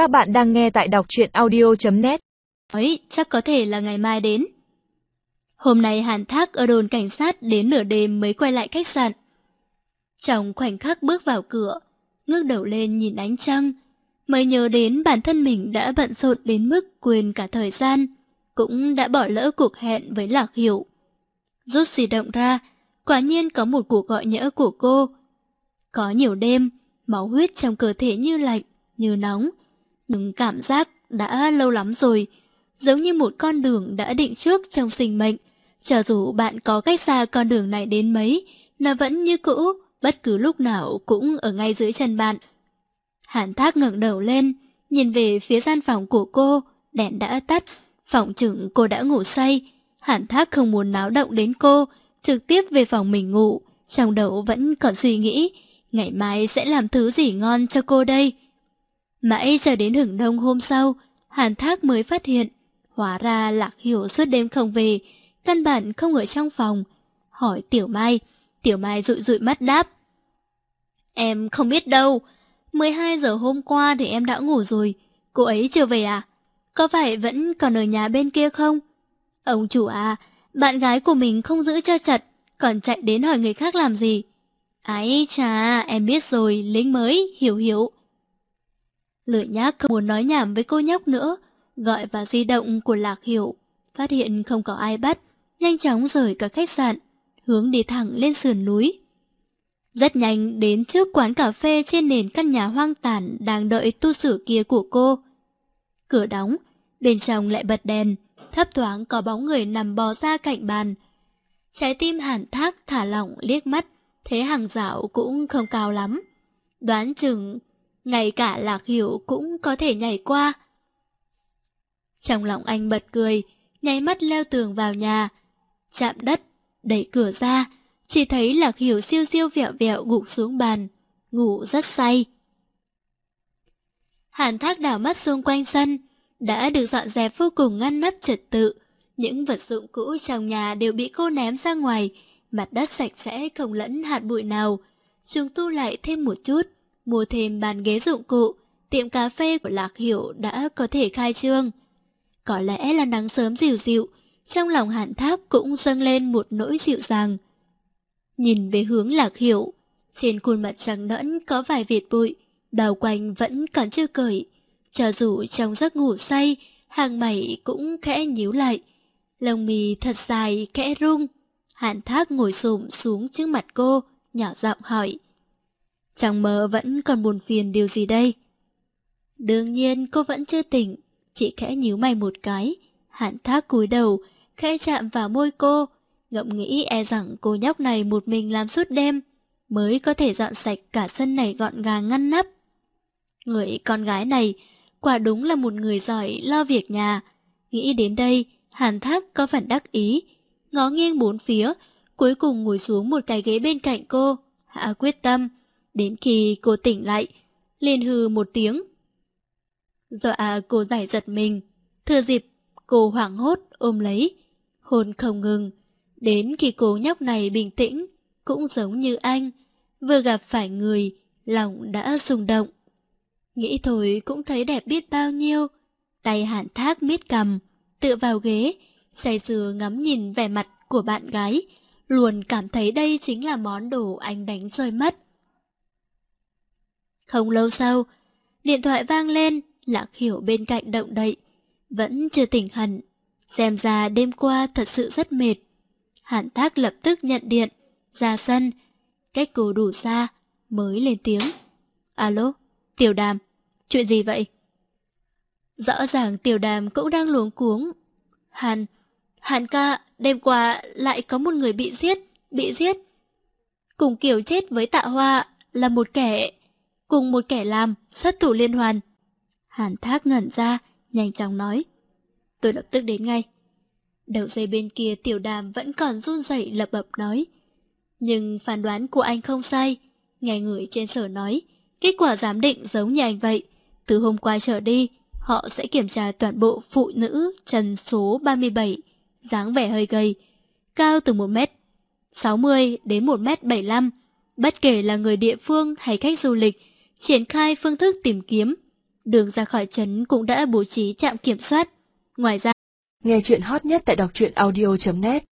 Các bạn đang nghe tại đọc truyện audio.net Ấy, chắc có thể là ngày mai đến. Hôm nay Hàn Thác ở đồn cảnh sát đến nửa đêm mới quay lại khách sạn. Trong khoảnh khắc bước vào cửa, ngước đầu lên nhìn ánh trăng, mới nhớ đến bản thân mình đã bận rộn đến mức quên cả thời gian, cũng đã bỏ lỡ cuộc hẹn với Lạc Hiểu. Rút di động ra, quả nhiên có một cuộc gọi nhỡ của cô. Có nhiều đêm, máu huyết trong cơ thể như lạnh, như nóng, nhưng cảm giác đã lâu lắm rồi, giống như một con đường đã định trước trong sinh mệnh. Cho dù bạn có cách xa con đường này đến mấy, nó vẫn như cũ, bất cứ lúc nào cũng ở ngay dưới chân bạn. Hàn Thác ngẩng đầu lên, nhìn về phía gian phòng của cô, đèn đã tắt, phòng chừng cô đã ngủ say. Hàn Thác không muốn náo động đến cô, trực tiếp về phòng mình ngủ, trong đầu vẫn còn suy nghĩ, ngày mai sẽ làm thứ gì ngon cho cô đây. Mãi chờ đến hưởng đông hôm sau, Hàn Thác mới phát hiện, hóa ra Lạc Hiểu suốt đêm không về, căn bản không ở trong phòng. Hỏi Tiểu Mai, Tiểu Mai rụi rụi mắt đáp. Em không biết đâu, 12 giờ hôm qua thì em đã ngủ rồi, cô ấy chưa về à? Có phải vẫn còn ở nhà bên kia không? Ông chủ à, bạn gái của mình không giữ cho chặt, còn chạy đến hỏi người khác làm gì? Ái chà, em biết rồi, lính mới, hiểu hiểu. Lười nhác không muốn nói nhảm với cô nhóc nữa, gọi vào di động của Lạc Hiểu, phát hiện không có ai bắt, nhanh chóng rời cả khách sạn, hướng đi thẳng lên sườn núi. Rất nhanh đến trước quán cà phê trên nền căn nhà hoang tàn đang đợi tu sửa kia của cô. Cửa đóng, bên trong lại bật đèn, thấp thoáng có bóng người nằm bò ra cạnh bàn. Trái tim hàn thác thả lỏng liếc mắt, thế hàng dạo cũng không cao lắm. Đoán chừng ngay cả Lạc Hiểu cũng có thể nhảy qua. Trong lòng anh bật cười, nháy mắt leo tường vào nhà, chạm đất, đẩy cửa ra, chỉ thấy Lạc Hiểu siêu siêu vẹo vẹo gục xuống bàn, ngủ rất say. Hàn thác đảo mắt xung quanh sân, đã được dọn dẹp vô cùng ngăn nắp trật tự. Những vật dụng cũ trong nhà đều bị cô ném ra ngoài, mặt đất sạch sẽ không lẫn hạt bụi nào. Chúng tu lại thêm một chút, mua thêm bàn ghế dụng cụ, tiệm cà phê của Lạc Hiểu đã có thể khai trương. Có lẽ là nắng sớm dịu dịu, trong lòng hạn tháp cũng dâng lên một nỗi dịu dàng. Nhìn về hướng Lạc Hiểu, trên khuôn mặt trắng nõn có vài việt bụi, đào quanh vẫn còn chưa cởi. Cho dù trong giấc ngủ say, hàng mày cũng khẽ nhíu lại. Lông mì thật dài, khẽ rung. Hạn thác ngồi xổm xuống trước mặt cô, nhỏ giọng hỏi. Trong mơ vẫn còn buồn phiền điều gì đây? Đương nhiên cô vẫn chưa tỉnh, chỉ khẽ nhíu mày một cái. Hạn thác cúi đầu, khẽ chạm vào môi cô, ngậm nghĩ e rằng cô nhóc này một mình làm suốt đêm, mới có thể dọn sạch cả sân này gọn gàng ngăn nắp. Người con gái này quả đúng là một người giỏi lo việc nhà. Nghĩ đến đây, Hàn Thác có phần đắc ý, ngó nghiêng bốn phía, cuối cùng ngồi xuống một cái ghế bên cạnh cô, hạ quyết tâm, đến khi cô tỉnh lại, liền hư một tiếng. Dọa à, cô giải giật mình, thừa dịp cô hoảng hốt ôm lấy, hôn không ngừng, đến khi cô nhóc này bình tĩnh, cũng giống như anh, vừa gặp phải người, lòng đã rung động. Nghĩ thôi cũng thấy đẹp biết bao nhiêu. Tay hạn thác miết cầm, tựa vào ghế, say sưa ngắm nhìn vẻ mặt của bạn gái, luôn cảm thấy đây chính là món đồ anh đánh rơi mất. Không lâu sau, điện thoại vang lên, Lạc Hiểu bên cạnh động đậy, vẫn chưa tỉnh hẳn. Xem ra đêm qua thật sự rất mệt. Hạn thác lập tức nhận điện, ra sân, cách cô đủ xa, mới lên tiếng. Alo, tiểu đàm, chuyện gì vậy? Rõ ràng tiểu đàm cũng đang luống cuống. Hàn, Hàn ca, đêm qua lại có một người bị giết, bị giết. Cùng kiểu chết với tạ hoa là một kẻ, cùng một kẻ làm, sát thủ liên hoàn. Hàn thác ngẩn ra, nhanh chóng nói. Tôi lập tức đến ngay. Đầu dây bên kia tiểu đàm vẫn còn run rẩy lập bập nói. Nhưng phán đoán của anh không sai. Nghe người trên sở nói, kết quả giám định giống như anh vậy. Từ hôm qua trở đi, họ sẽ kiểm tra toàn bộ phụ nữ trần số 37, dáng vẻ hơi gầy, cao từ 1m60 đến 1m75. Bất kể là người địa phương hay khách du lịch, triển khai phương thức tìm kiếm đường ra khỏi trấn cũng đã bố trí trạm kiểm soát. Ngoài ra, nghe chuyện hot nhất tại đọc truyện audio.net